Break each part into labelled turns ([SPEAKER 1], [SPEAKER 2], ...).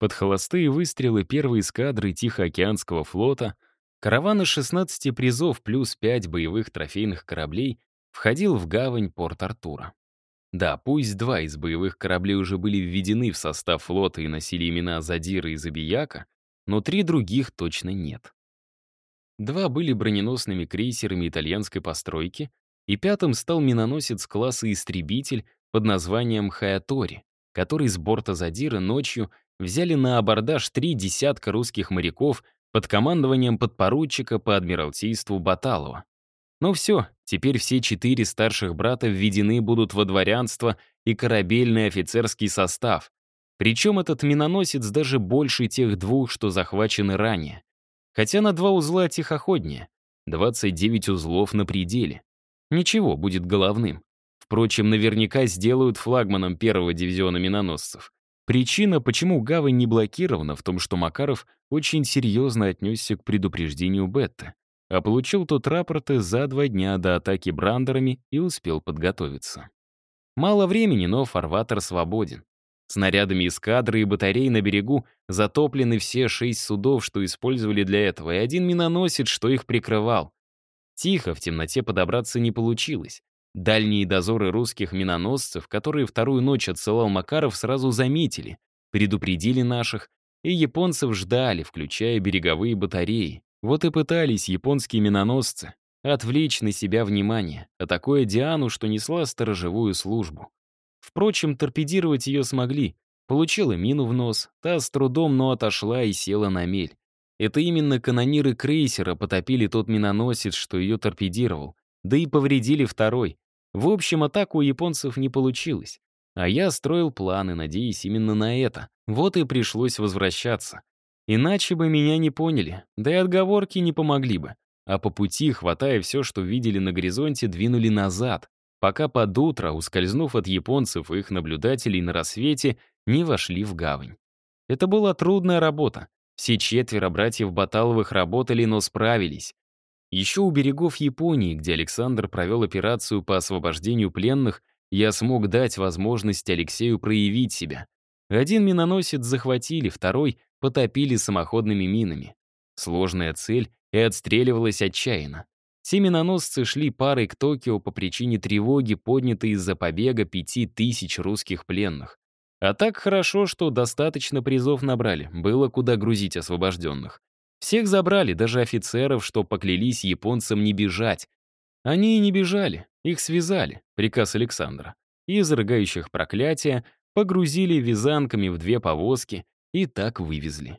[SPEAKER 1] Под холостые выстрелы первой эскадры Тихоокеанского флота караван из 16 призов плюс 5 боевых трофейных кораблей входил в гавань Порт-Артура. Да, пусть два из боевых кораблей уже были введены в состав флота и носили имена Задира и Забияка, но три других точно нет. Два были броненосными крейсерами итальянской постройки, и пятым стал миноносец класса «Истребитель» под названием «Хаятори», который с борта Задира ночью взяли на абордаж три десятка русских моряков под командованием подпоручика по адмиралтейству Баталова. Ну все, теперь все четыре старших брата введены будут во дворянство и корабельный офицерский состав. Причем этот миноносец даже больше тех двух, что захвачены ранее. Хотя на два узла тихоходнее. 29 узлов на пределе. Ничего, будет головным. Впрочем, наверняка сделают флагманом первого дивизиона миноносцев. Причина, почему гавань не блокирована, в том, что Макаров очень серьезно отнесся к предупреждению Бетты а получил тот рапорты за два дня до атаки брандерами и успел подготовиться. Мало времени, но фарватер свободен. Снарядами эскадры и батарей на берегу затоплены все шесть судов, что использовали для этого, и один миноносец, что их прикрывал. Тихо, в темноте подобраться не получилось. Дальние дозоры русских миноносцев, которые вторую ночь отсылал Макаров, сразу заметили, предупредили наших, и японцев ждали, включая береговые батареи. Вот и пытались японские миноносцы отвлечь на себя внимание, атакуя Диану, что несла сторожевую службу. Впрочем, торпедировать ее смогли. Получила мину в нос, та с трудом, но отошла и села на мель. Это именно канониры крейсера потопили тот миноносец, что ее торпедировал, да и повредили второй. В общем, атаку у японцев не получилось. А я строил планы, надеясь именно на это. Вот и пришлось возвращаться. Иначе бы меня не поняли, да и отговорки не помогли бы. А по пути, хватая все, что видели на горизонте, двинули назад, пока под утро, ускользнув от японцев и их наблюдателей на рассвете, не вошли в гавань. Это была трудная работа. Все четверо братьев Баталовых работали, но справились. Еще у берегов Японии, где Александр провел операцию по освобождению пленных, я смог дать возможность Алексею проявить себя. Один миноносец захватили, второй потопили самоходными минами. Сложная цель и отстреливалась отчаянно. Все миноносцы шли парой к Токио по причине тревоги, поднятой из-за побега пяти тысяч русских пленных. А так хорошо, что достаточно призов набрали, было куда грузить освобожденных. Всех забрали, даже офицеров, что поклялись японцам не бежать. Они и не бежали, их связали, приказ Александра. И, изрыгающих проклятия, погрузили вязанками в две повозки и так вывезли.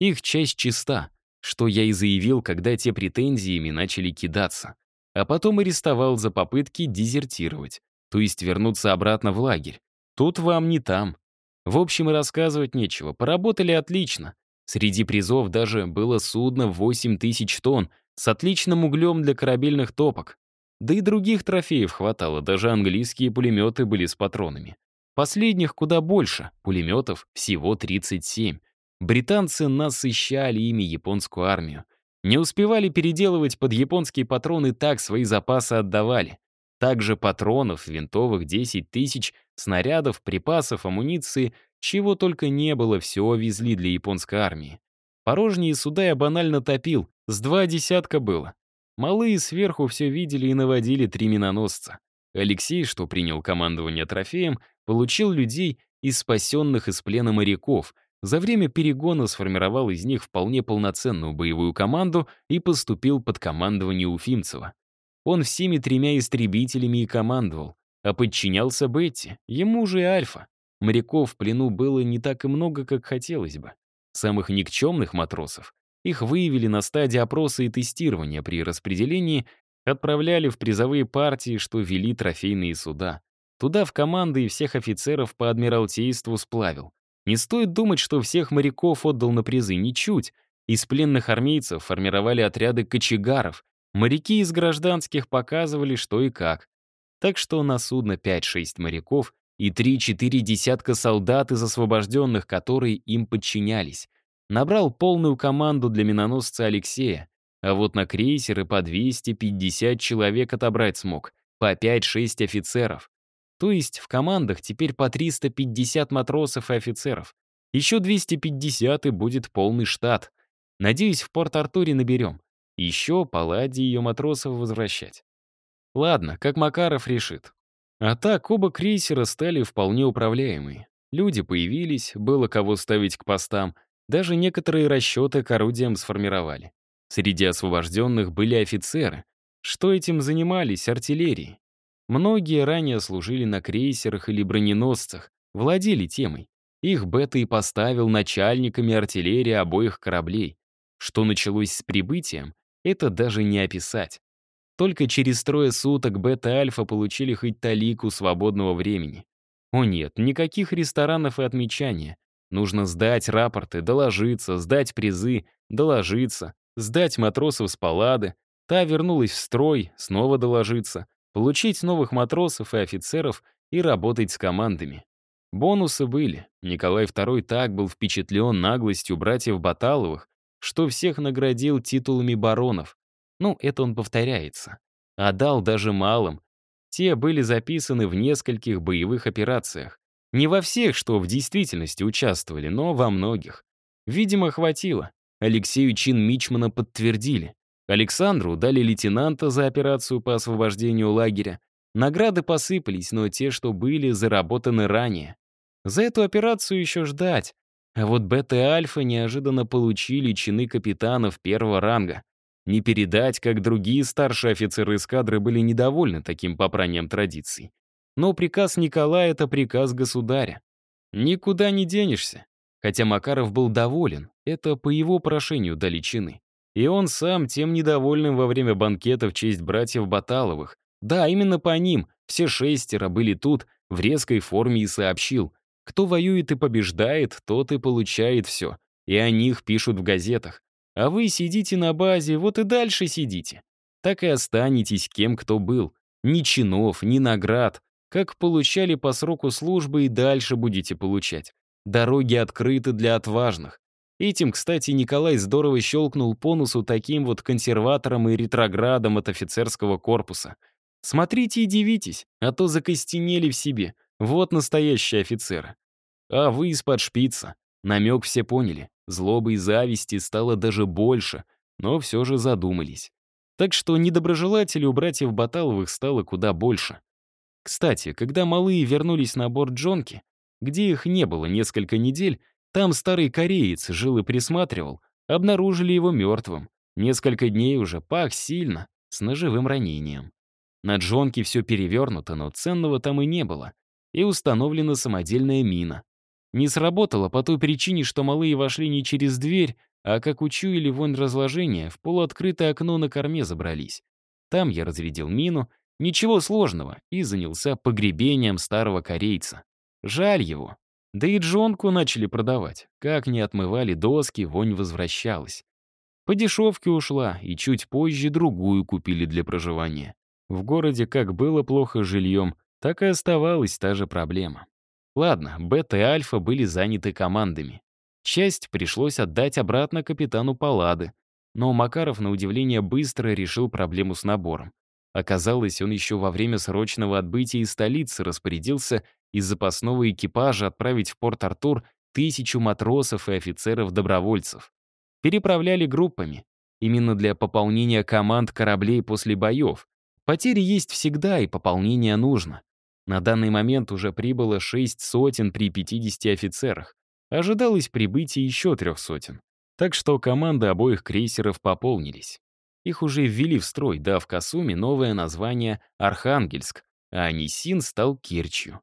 [SPEAKER 1] Их часть чиста, что я и заявил, когда те претензиями начали кидаться. А потом арестовал за попытки дезертировать, то есть вернуться обратно в лагерь. Тут вам не там. В общем, и рассказывать нечего. Поработали отлично. Среди призов даже было судно в 8 тысяч тонн с отличным углем для корабельных топок. Да и других трофеев хватало, даже английские пулеметы были с патронами. Последних куда больше, пулеметов всего 37. Британцы насыщали ими японскую армию. Не успевали переделывать под японские патроны, так свои запасы отдавали. Также патронов, винтовых 10 тысяч, снарядов, припасов, амуниции, чего только не было, все везли для японской армии. Порожние суда я банально топил, с два десятка было. Малые сверху все видели и наводили три миноносца. Алексей, что принял командование трофеем, получил людей из спасенных из плена моряков, за время перегона сформировал из них вполне полноценную боевую команду и поступил под командование Уфимцева. Он всеми тремя истребителями и командовал, а подчинялся Бетти, ему же и Альфа. Моряков в плену было не так и много, как хотелось бы. Самых никчемных матросов их выявили на стадии опроса и тестирования при распределении, отправляли в призовые партии, что вели трофейные суда. Туда в команды и всех офицеров по адмиралтейству сплавил. Не стоит думать, что всех моряков отдал на призы, ничуть. Из пленных армейцев формировали отряды кочегаров. Моряки из гражданских показывали, что и как. Так что на судно 5-6 моряков и 3-4 десятка солдат из освобожденных, которые им подчинялись. Набрал полную команду для миноносца Алексея, а вот на крейсеры по 250 человек отобрать смог, по 5-6 офицеров. То есть в командах теперь по 350 матросов и офицеров. Еще 250 и будет полный штат. Надеюсь, в Порт-Артуре наберем. Еще Палладе ее матросов возвращать. Ладно, как Макаров решит. А так, оба крейсера стали вполне управляемые. Люди появились, было кого ставить к постам, даже некоторые расчеты к орудиям сформировали. Среди освобожденных были офицеры. Что этим занимались артиллерии? Многие ранее служили на крейсерах или броненосцах, владели темой. Их Бета и поставил начальниками артиллерии обоих кораблей. Что началось с прибытием, это даже не описать. Только через трое суток Бета и Альфа получили хоть талику свободного времени. О нет, никаких ресторанов и отмечания. Нужно сдать рапорты, доложиться, сдать призы, доложиться, сдать матросов с палады. Та вернулась в строй, снова доложиться, получить новых матросов и офицеров и работать с командами. Бонусы были. Николай II так был впечатлен наглостью братьев Баталовых, что всех наградил титулами баронов. Ну, это он повторяется. А даже малым. Те были записаны в нескольких боевых операциях. Не во всех, что в действительности участвовали, но во многих. Видимо, хватило. Алексею чин Мичмана подтвердили. Александру дали лейтенанта за операцию по освобождению лагеря. Награды посыпались, но те, что были, заработаны ранее. За эту операцию еще ждать. А вот Бета и Альфа неожиданно получили чины капитанов первого ранга. Не передать, как другие старшие офицеры эскадры были недовольны таким попранием традиций. Но приказ Николая — это приказ государя. Никуда не денешься. Хотя Макаров был доволен, это по его прошению дали чины. И он сам тем недовольным во время банкета в честь братьев Баталовых. Да, именно по ним, все шестеро были тут, в резкой форме и сообщил. Кто воюет и побеждает, тот и получает все. И о них пишут в газетах. А вы сидите на базе, вот и дальше сидите. Так и останетесь кем кто был. Ни чинов, ни наград. Как получали по сроку службы и дальше будете получать. Дороги открыты для отважных. Этим, кстати, Николай здорово щелкнул по носу таким вот консерватором и ретроградом от офицерского корпуса. Смотрите и дивитесь, а то закостенели в себе. Вот настоящие офицеры. А вы из-под шпица. Намек все поняли. Злобы и зависти стало даже больше, но все же задумались. Так что недоброжелателей у братьев Баталовых стало куда больше. Кстати, когда малые вернулись на борт Джонки, где их не было несколько недель, там старый кореец жил и присматривал, обнаружили его мертвым. Несколько дней уже пах сильно, с ножевым ранением. На Джонке все перевернуто, но ценного там и не было. И установлена самодельная мина. Не сработало по той причине, что малые вошли не через дверь, а, как учуяли вонь разложения, в полуоткрытое окно на корме забрались. Там я разрядил мину, ничего сложного, и занялся погребением старого корейца. Жаль его. Да и джонку начали продавать. Как не отмывали доски, вонь возвращалась. По дешевке ушла, и чуть позже другую купили для проживания. В городе как было плохо жильем, так и оставалась та же проблема. Ладно, Бета и Альфа были заняты командами. Часть пришлось отдать обратно капитану Паллады, но Макаров, на удивление, быстро решил проблему с набором. Оказалось, он еще во время срочного отбытия из столицы распорядился из запасного экипажа отправить в Порт-Артур тысячу матросов и офицеров-добровольцев. Переправляли группами, именно для пополнения команд кораблей после боев. Потери есть всегда, и пополнение нужно. На данный момент уже прибыло шесть сотен при 50 офицерах. Ожидалось прибытие еще трех сотен. Так что команды обоих крейсеров пополнились. Их уже ввели в строй, дав Касуме новое название «Архангельск», а Анисин стал Керчью.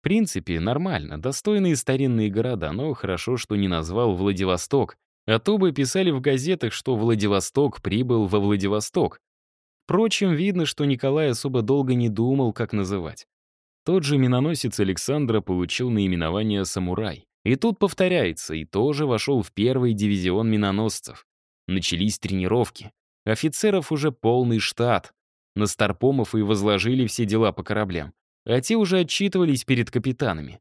[SPEAKER 1] В принципе, нормально, достойные старинные города, но хорошо, что не назвал Владивосток, а то бы писали в газетах, что Владивосток прибыл во Владивосток. Впрочем, видно, что Николай особо долго не думал, как называть. Тот же миноносец Александра получил наименование «Самурай». И тут повторяется, и тоже вошел в первый дивизион миноносцев. Начались тренировки. Офицеров уже полный штат. На Старпомов и возложили все дела по кораблям. А те уже отчитывались перед капитанами.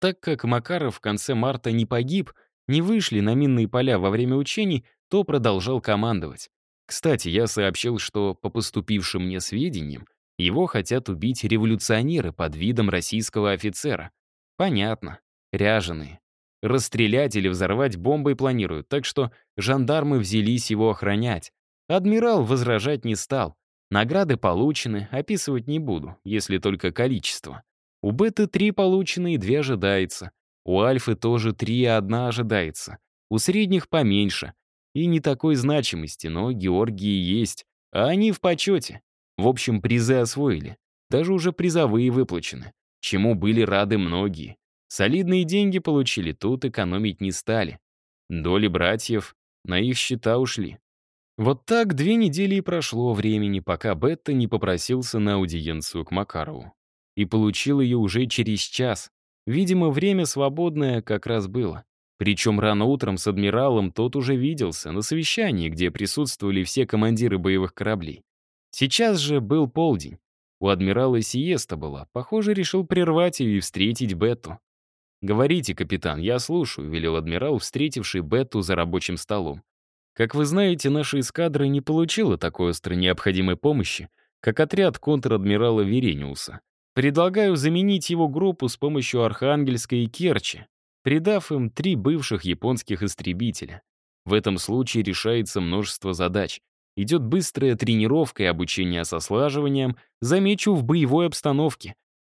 [SPEAKER 1] Так как Макаров в конце марта не погиб, не вышли на минные поля во время учений, то продолжал командовать. Кстати, я сообщил, что, по поступившим мне сведениям, его хотят убить революционеры под видом российского офицера. Понятно. Ряженые. Расстрелять или взорвать бомбой планируют, так что жандармы взялись его охранять. Адмирал возражать не стал. Награды получены, описывать не буду, если только количество. У Беты три получены и две ожидается. У Альфы тоже три, а одна ожидается. У средних поменьше. И не такой значимости, но Георгии есть. А они в почете. В общем, призы освоили. Даже уже призовые выплачены. Чему были рады многие. Солидные деньги получили, тут экономить не стали. Доли братьев на их счета ушли. Вот так две недели и прошло времени, пока Бетта не попросился на аудиенцию к Макарову. И получил ее уже через час. Видимо, время свободное как раз было. Причем рано утром с адмиралом тот уже виделся на совещании, где присутствовали все командиры боевых кораблей. Сейчас же был полдень. У адмирала сиеста была. Похоже, решил прервать ее и встретить Бетту. «Говорите, капитан, я слушаю», — велел адмирал, встретивший Бетту за рабочим столом. «Как вы знаете, наша эскадра не получила такой остро необходимой помощи, как отряд контр-адмирала Верениуса. Предлагаю заменить его группу с помощью Архангельска и Керчи, придав им три бывших японских истребителя. В этом случае решается множество задач. Идет быстрая тренировка и обучение со слаживанием, замечу, в боевой обстановке.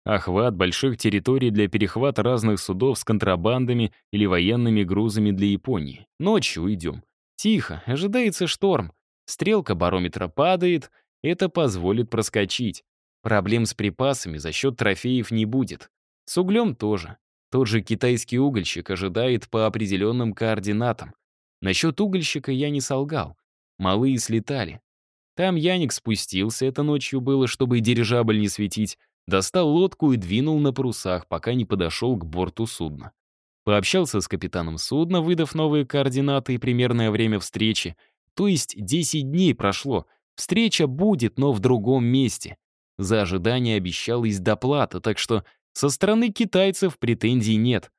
[SPEAKER 1] Охват больших территорий для перехвата разных судов с контрабандами или военными грузами для Японии. Ночью уйдем. Тихо, ожидается шторм. Стрелка барометра падает, это позволит проскочить. Проблем с припасами за счет трофеев не будет. С углем тоже. Тот же китайский угольщик ожидает по определенным координатам. Насчет угольщика я не солгал. Малые слетали. Там Яник спустился, это ночью было, чтобы дирижабль не светить, достал лодку и двинул на парусах, пока не подошел к борту судна. Пообщался с капитаном судна, выдав новые координаты и примерное время встречи. То есть 10 дней прошло. Встреча будет, но в другом месте. За ожидание обещалась доплата, так что со стороны китайцев претензий нет.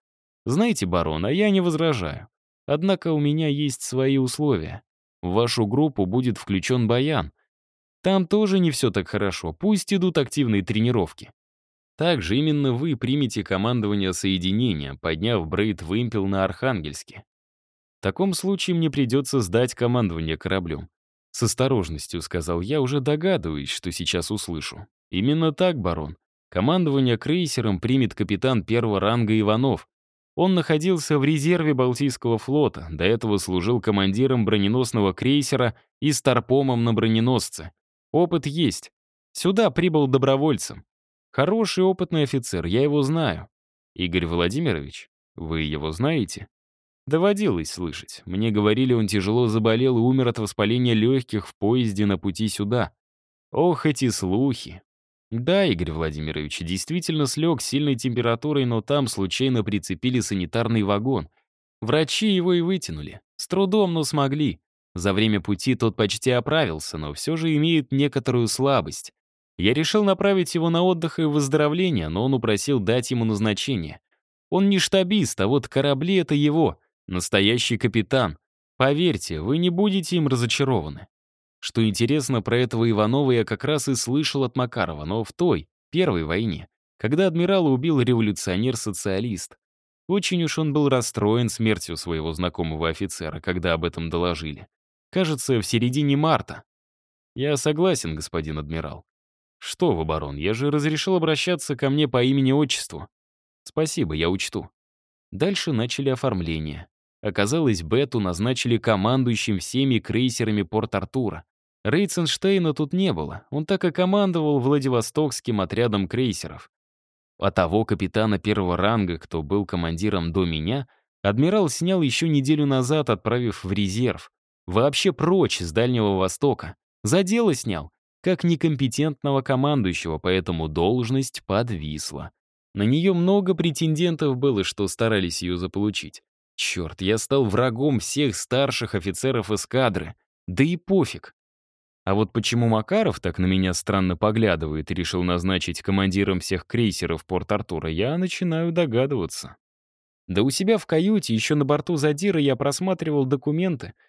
[SPEAKER 1] Знаете, барон, а я не возражаю. Однако у меня есть свои условия. В вашу группу будет включен Баян — там тоже не все так хорошо, пусть идут активные тренировки. Также именно вы примете командование соединения, подняв Брейд-вымпел на Архангельске. В таком случае мне придется сдать командование кораблем. С осторожностью сказал я, уже догадываюсь, что сейчас услышу. Именно так, барон. Командование крейсером примет капитан первого ранга Иванов. Он находился в резерве Балтийского флота, до этого служил командиром броненосного крейсера и старпомом на броненосце. Опыт есть. Сюда прибыл добровольцем. Хороший опытный офицер, я его знаю. Игорь Владимирович, вы его знаете? Доводилось слышать. Мне говорили, он тяжело заболел и умер от воспаления легких в поезде на пути сюда. Ох, эти слухи. Да, Игорь Владимирович, действительно слег сильной температурой, но там случайно прицепили санитарный вагон. Врачи его и вытянули. С трудом, но смогли. За время пути тот почти оправился, но все же имеет некоторую слабость. Я решил направить его на отдых и выздоровление, но он упросил дать ему назначение. Он не штабист, а вот корабли — это его, настоящий капитан. Поверьте, вы не будете им разочарованы. Что интересно, про этого Иванова я как раз и слышал от Макарова, но в той, первой войне, когда адмирала убил революционер-социалист. Очень уж он был расстроен смертью своего знакомого офицера, когда об этом доложили. Кажется, в середине марта. Я согласен, господин адмирал. Что вы, барон, я же разрешил обращаться ко мне по имени-отчеству. Спасибо, я учту. Дальше начали оформление. Оказалось, Бету назначили командующим всеми крейсерами Порт-Артура. Рейтсенштейна тут не было, он так и командовал Владивостокским отрядом крейсеров. А того капитана первого ранга, кто был командиром до меня, адмирал снял еще неделю назад, отправив в резерв. Вообще прочь с Дальнего Востока. За дело снял, как некомпетентного командующего, поэтому должность подвисла. На нее много претендентов было, что старались ее заполучить. Черт, я стал врагом всех старших офицеров эскадры. Да и пофиг. А вот почему Макаров так на меня странно поглядывает и решил назначить командиром всех крейсеров Порт-Артура, я начинаю догадываться. Да у себя в каюте, еще на борту Задира, я просматривал документы —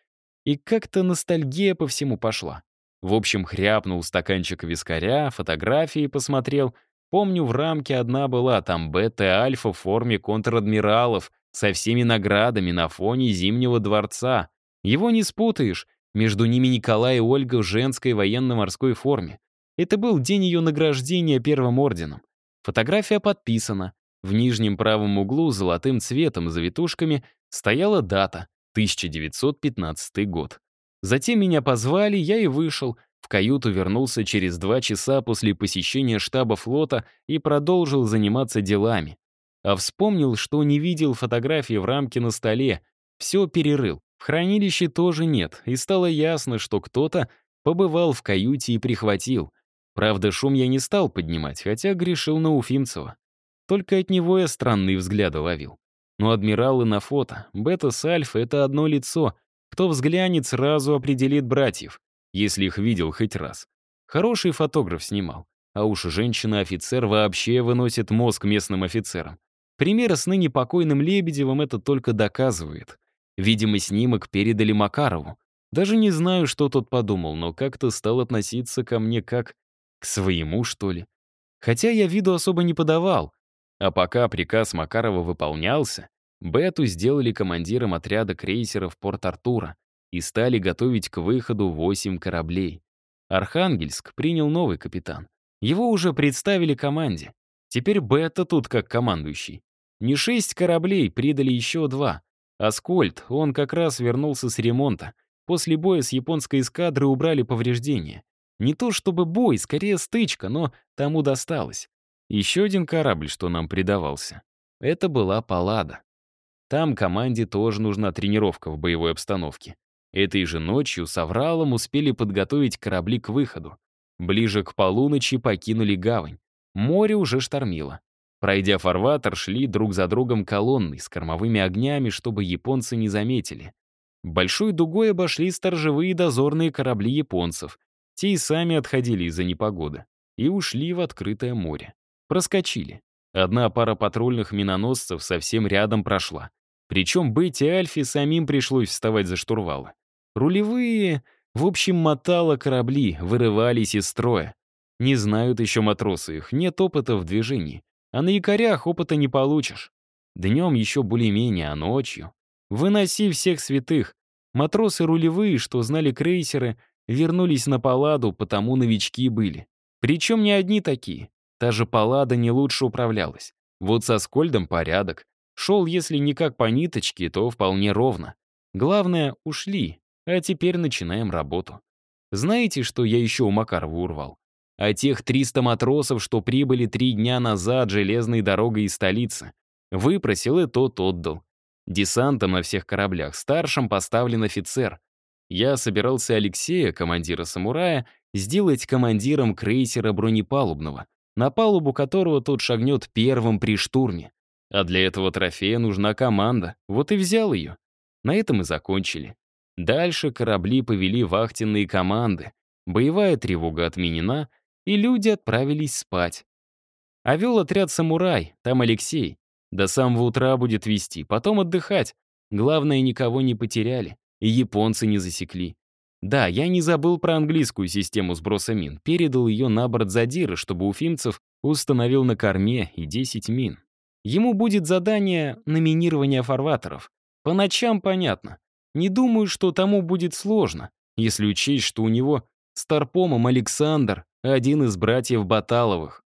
[SPEAKER 1] и как-то ностальгия по всему пошла. В общем, хряпнул стаканчик вискаря, фотографии посмотрел. Помню, в рамке одна была, там бета альфа в форме контр-адмиралов. со всеми наградами на фоне Зимнего дворца. Его не спутаешь, между ними Николай и Ольга в женской военно-морской форме. Это был день ее награждения Первым орденом. Фотография подписана. В нижнем правом углу золотым цветом завитушками стояла дата — 1915 год. Затем меня позвали, я и вышел. В каюту вернулся через два часа после посещения штаба флота и продолжил заниматься делами. А вспомнил, что не видел фотографии в рамке на столе. Все перерыл. В хранилище тоже нет, и стало ясно, что кто-то побывал в каюте и прихватил. Правда, шум я не стал поднимать, хотя грешил на Уфимцева. Только от него я странные взгляды ловил. Но адмиралы на фото, бета с альфа — это одно лицо. Кто взглянет, сразу определит братьев, если их видел хоть раз. Хороший фотограф снимал. А уж женщина-офицер вообще выносит мозг местным офицерам. Пример с ныне покойным Лебедевым это только доказывает. Видимо, снимок передали Макарову. Даже не знаю, что тот подумал, но как-то стал относиться ко мне как к своему, что ли. Хотя я виду особо не подавал. А пока приказ Макарова выполнялся, Бету сделали командиром отряда крейсеров Порт-Артура и стали готовить к выходу восемь кораблей. Архангельск принял новый капитан. Его уже представили команде. Теперь Бета тут как командующий. Не шесть кораблей, придали еще два. Аскольд, он как раз вернулся с ремонта. После боя с японской эскадрой убрали повреждения. Не то чтобы бой, скорее стычка, но тому досталось. Еще один корабль, что нам предавался. Это была Паллада. Там команде тоже нужна тренировка в боевой обстановке. Этой же ночью с Авралом успели подготовить корабли к выходу. Ближе к полуночи покинули гавань. Море уже штормило. Пройдя фарватер, шли друг за другом колонны с кормовыми огнями, чтобы японцы не заметили. Большой дугой обошли сторожевые дозорные корабли японцев. Те и сами отходили из-за непогоды. И ушли в открытое море. Проскочили. Одна пара патрульных миноносцев совсем рядом прошла. Причем Бетти и Альфи самим пришлось вставать за штурвалы. Рулевые, в общем, мотало корабли, вырывались из строя. Не знают еще матросы их, нет опыта в движении. А на якорях опыта не получишь. Днем еще более-менее, а ночью... Выноси всех святых. Матросы рулевые, что знали крейсеры, вернулись на паладу, потому новички были. Причем не одни такие. Та же палада не лучше управлялась. Вот со Скольдом порядок. Шел, если не как по ниточке, то вполне ровно. Главное, ушли, а теперь начинаем работу. Знаете, что я еще у Макарова урвал? А тех 300 матросов, что прибыли три дня назад железной дорогой из столицы. Выпросил и тот отдал. Десантом на всех кораблях старшим поставлен офицер. Я собирался Алексея, командира «Самурая», сделать командиром крейсера бронепалубного, на палубу которого тот шагнет первым при штурме. А для этого трофея нужна команда, вот и взял ее. На этом и закончили. Дальше корабли повели вахтенные команды. Боевая тревога отменена — и люди отправились спать. А вел отряд «Самурай», там Алексей. До самого утра будет вести, потом отдыхать. Главное, никого не потеряли, и японцы не засекли. Да, я не забыл про английскую систему сброса мин, передал ее на борт задира, чтобы уфимцев установил на корме и 10 мин. Ему будет задание на минирование фарватеров. По ночам понятно. Не думаю, что тому будет сложно, если учесть, что у него с Тарпомом Александр, один из братьев Баталовых.